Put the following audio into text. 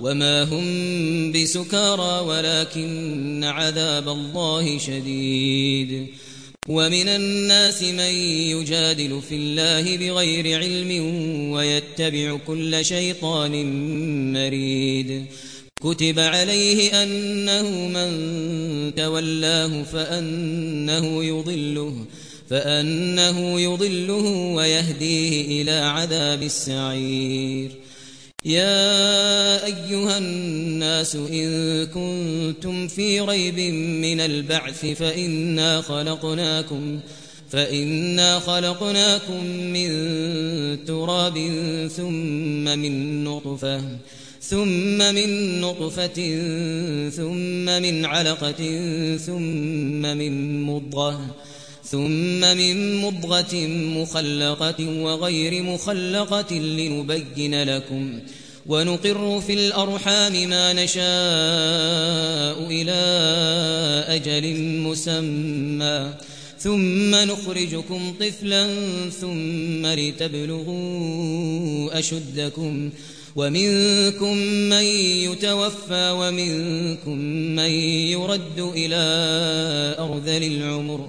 وما هم بسكارى ولكن عذاب الله شديد ومن الناس من يجادل في الله بغير علم ويتبع كل شيطان مريد كتب عليه أنه من تولاه فأنه يضله فأنه يضله ويهديه إلى عذاب السعير يا أيها الناس إن كنتم في ريب من البعث فإنا خلقناكم فإنا خلقناكم من تراب ثم من نطفة ثم من نطفة ثم من علقة ثم من مضغة ثم من مضغة مخلقة وغير مخلقة لنبين لكم ونقر في الأرحام ما نشاء إلى أجل مسمى ثم نخرجكم طفلا ثم لتبلغوا أشدكم ومنكم من يتوفى ومنكم من يرد إلى أرذل العمر